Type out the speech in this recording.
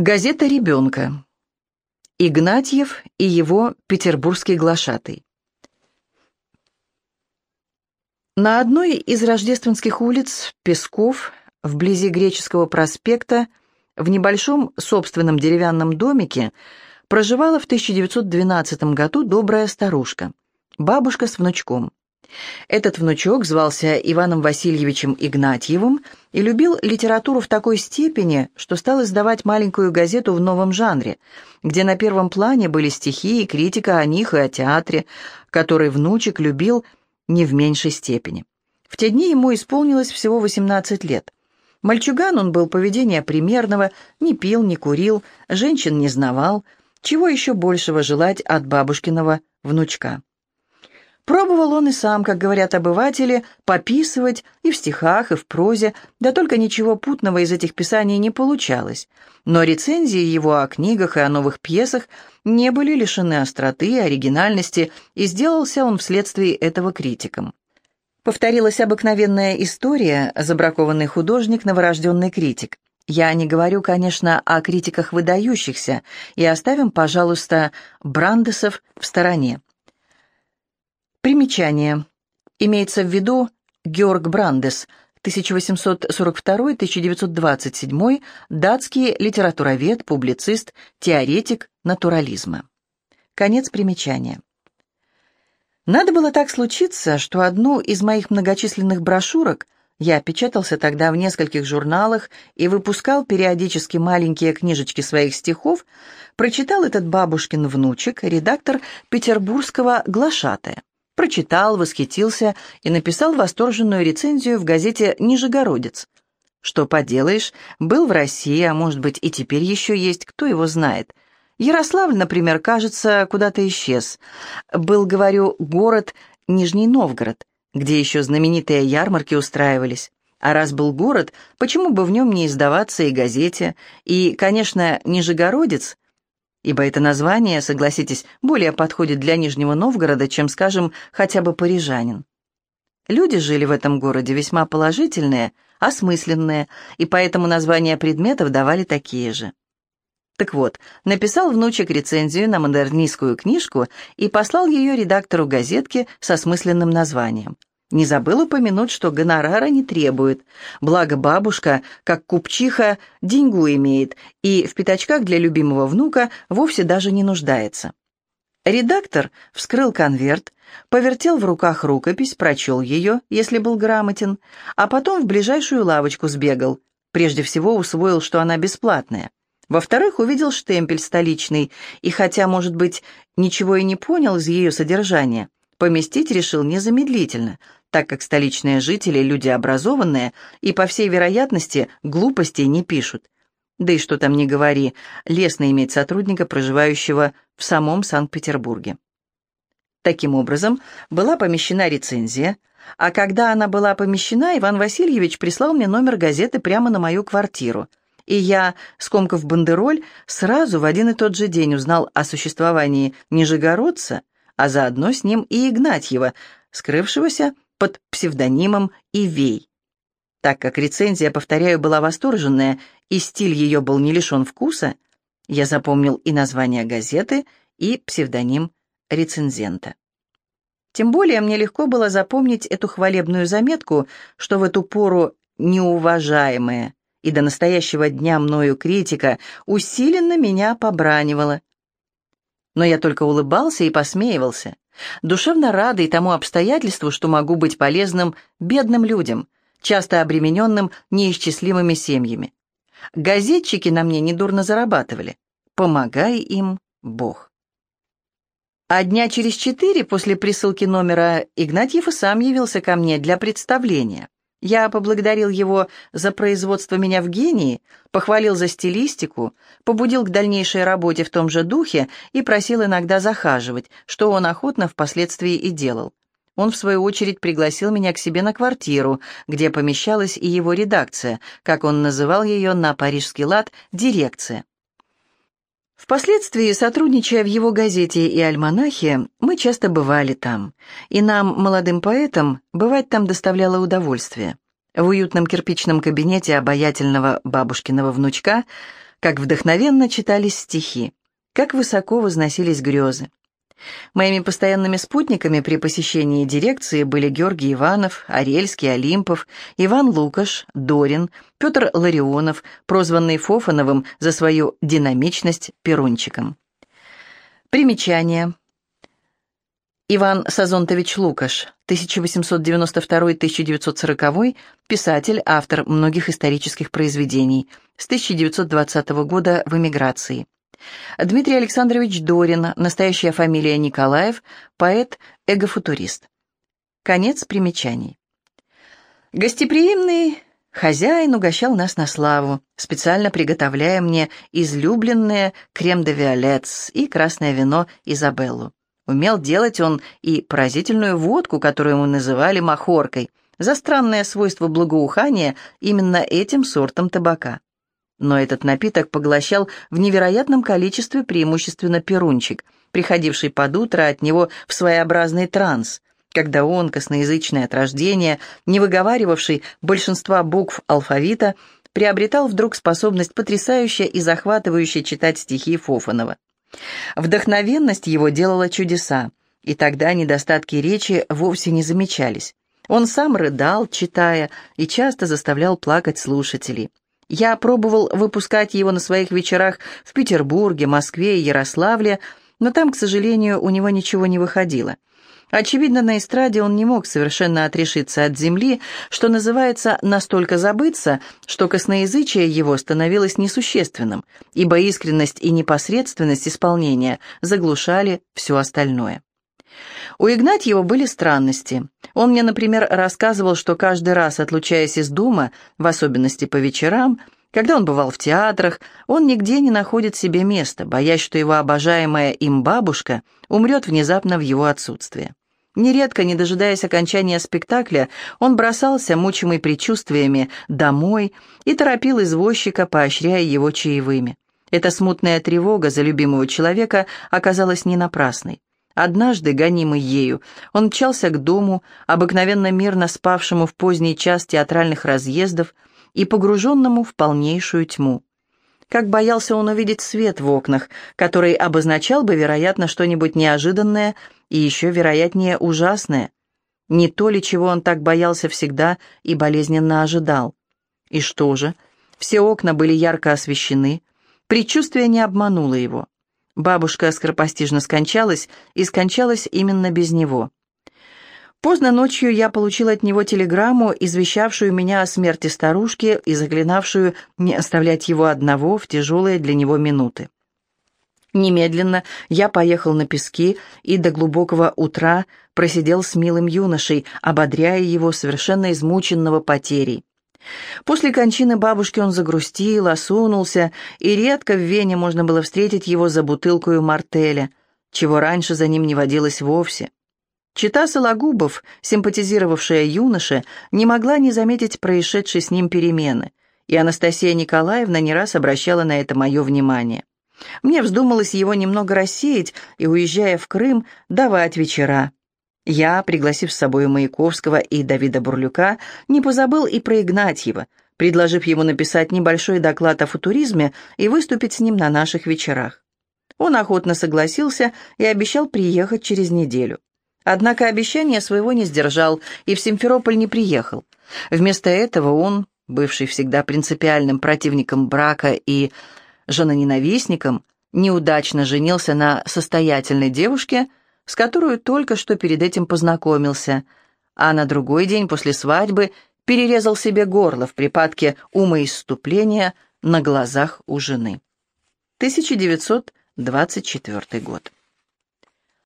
Газета «Ребенка». Игнатьев и его петербургский глашатый. На одной из рождественских улиц Песков, вблизи Греческого проспекта, в небольшом собственном деревянном домике проживала в 1912 году добрая старушка, бабушка с внучком. Этот внучок звался Иваном Васильевичем Игнатьевым и любил литературу в такой степени, что стал издавать маленькую газету в новом жанре, где на первом плане были стихи и критика о них и о театре, который внучек любил не в меньшей степени. В те дни ему исполнилось всего 18 лет. Мальчуган он был поведения примерного, не пил, не курил, женщин не знавал, чего еще большего желать от бабушкиного внучка. Пробовал он и сам, как говорят обыватели, пописывать и в стихах, и в прозе, да только ничего путного из этих писаний не получалось. Но рецензии его о книгах и о новых пьесах не были лишены остроты и оригинальности, и сделался он вследствие этого критиком. Повторилась обыкновенная история «Забракованный художник, новорожденный критик». Я не говорю, конечно, о критиках выдающихся, и оставим, пожалуйста, Брандесов в стороне. Примечание. Имеется в виду Георг Брандес, 1842-1927, датский литературовед, публицист, теоретик натурализма. Конец примечания. Надо было так случиться, что одну из моих многочисленных брошюрок я печатался тогда в нескольких журналах и выпускал периодически маленькие книжечки своих стихов, прочитал этот бабушкин внучек, редактор петербургского «Глашатая» прочитал, восхитился и написал восторженную рецензию в газете «Нижегородец». Что поделаешь, был в России, а может быть и теперь еще есть, кто его знает. Ярославль, например, кажется, куда-то исчез. Был, говорю, город Нижний Новгород, где еще знаменитые ярмарки устраивались. А раз был город, почему бы в нем не издаваться и газете? И, конечно, Нижегородец — ибо это название, согласитесь, более подходит для Нижнего Новгорода, чем, скажем, хотя бы парижанин. Люди жили в этом городе весьма положительные, осмысленные, и поэтому названия предметов давали такие же. Так вот, написал внучек рецензию на модернистскую книжку и послал ее редактору газетки со смысленным названием. Не забыл упомянуть, что гонорара не требует. Благо бабушка, как купчиха, деньгу имеет и в пятачках для любимого внука вовсе даже не нуждается. Редактор вскрыл конверт, повертел в руках рукопись, прочел ее, если был грамотен, а потом в ближайшую лавочку сбегал. Прежде всего усвоил, что она бесплатная. Во-вторых, увидел штемпель столичный, и хотя, может быть, ничего и не понял из ее содержания, поместить решил незамедлительно, так как столичные жители – люди образованные и, по всей вероятности, глупостей не пишут. Да и что там не говори, лестно иметь сотрудника, проживающего в самом Санкт-Петербурге. Таким образом, была помещена рецензия, а когда она была помещена, Иван Васильевич прислал мне номер газеты прямо на мою квартиру, и я, скомкав бандероль, сразу в один и тот же день узнал о существовании Нижегородца, а заодно с ним и Игнатьева, скрывшегося под псевдонимом Ивей. Так как рецензия, повторяю, была восторженная, и стиль ее был не лишен вкуса, я запомнил и название газеты, и псевдоним рецензента. Тем более мне легко было запомнить эту хвалебную заметку, что в эту пору неуважаемая и до настоящего дня мною критика усиленно меня побранивала. Но я только улыбался и посмеивался душевно радой тому обстоятельству, что могу быть полезным бедным людям, часто обремененным неисчислимыми семьями. Газетчики на мне недурно зарабатывали. Помогай им, Бог. А дня через четыре после присылки номера Игнатьев и сам явился ко мне для представления. Я поблагодарил его за производство меня в гении, похвалил за стилистику, побудил к дальнейшей работе в том же духе и просил иногда захаживать, что он охотно впоследствии и делал. Он, в свою очередь, пригласил меня к себе на квартиру, где помещалась и его редакция, как он называл ее на парижский лад «дирекция». Впоследствии, сотрудничая в его газете и альманахе, мы часто бывали там, и нам, молодым поэтам, бывать там доставляло удовольствие. В уютном кирпичном кабинете обаятельного бабушкиного внучка, как вдохновенно читались стихи, как высоко возносились грезы. Моими постоянными спутниками при посещении дирекции были Георгий Иванов, Арельский, Олимпов, Иван Лукаш, Дорин, Петр Ларионов, прозванный Фофановым за свою динамичность перунчиком. Примечание. Иван Сазонтович Лукаш, 1892-1940, писатель, автор многих исторических произведений, с 1920 года в эмиграции. Дмитрий Александрович Дорин, настоящая фамилия Николаев, поэт-эгофутурист. Конец примечаний. Гостеприимный хозяин угощал нас на славу, специально приготовляя мне излюбленные крем-де-виолетс и красное вино Изабеллу. Умел делать он и поразительную водку, которую мы называли махоркой, за странное свойство благоухания именно этим сортом табака. Но этот напиток поглощал в невероятном количестве преимущественно перунчик, приходивший под утро от него в своеобразный транс, когда он, косноязычный от рождения, не выговаривавший большинства букв алфавита, приобретал вдруг способность потрясающе и захватывающе читать стихи Фофанова. Вдохновенность его делала чудеса, и тогда недостатки речи вовсе не замечались. Он сам рыдал, читая, и часто заставлял плакать слушателей. Я пробовал выпускать его на своих вечерах в Петербурге, Москве и Ярославле, но там, к сожалению, у него ничего не выходило. Очевидно, на эстраде он не мог совершенно отрешиться от земли, что называется настолько забыться, что косноязычие его становилось несущественным, ибо искренность и непосредственность исполнения заглушали все остальное. У Игнатьева были странности. Он мне, например, рассказывал, что каждый раз, отлучаясь из дома, в особенности по вечерам, когда он бывал в театрах, он нигде не находит себе места, боясь, что его обожаемая им бабушка умрет внезапно в его отсутствие. Нередко, не дожидаясь окончания спектакля, он бросался, мучимый предчувствиями, домой и торопил извозчика, поощряя его чаевыми. Эта смутная тревога за любимого человека оказалась не напрасной. Однажды, гонимый ею, он мчался к дому, обыкновенно мирно спавшему в поздний час театральных разъездов и погруженному в полнейшую тьму. Как боялся он увидеть свет в окнах, который обозначал бы, вероятно, что-нибудь неожиданное и еще, вероятнее, ужасное. Не то ли, чего он так боялся всегда и болезненно ожидал. И что же? Все окна были ярко освещены. Предчувствие не обмануло его. Бабушка скоропостижно скончалась, и скончалась именно без него. Поздно ночью я получил от него телеграмму, извещавшую меня о смерти старушки и заклинавшую не оставлять его одного в тяжелые для него минуты. Немедленно я поехал на пески и до глубокого утра просидел с милым юношей, ободряя его, совершенно измученного потерей. После кончины бабушки он загрустил, осунулся, и редко в Вене можно было встретить его за бутылкою мартеля, чего раньше за ним не водилось вовсе. Чита Сологубов, симпатизировавшая юноше, не могла не заметить происшедшей с ним перемены, и Анастасия Николаевна не раз обращала на это мое внимание. Мне вздумалось его немного рассеять и, уезжая в Крым, давать вечера. Я, пригласив с собой Маяковского и Давида Бурлюка, не позабыл и про Игнатьева, предложив ему написать небольшой доклад о футуризме и выступить с ним на наших вечерах. Он охотно согласился и обещал приехать через неделю. Однако обещание своего не сдержал и в Симферополь не приехал. Вместо этого он, бывший всегда принципиальным противником брака и женоненавистником, неудачно женился на состоятельной девушке – с которой только что перед этим познакомился, а на другой день после свадьбы перерезал себе горло в припадке умоисступления на глазах у жены. 1924 год.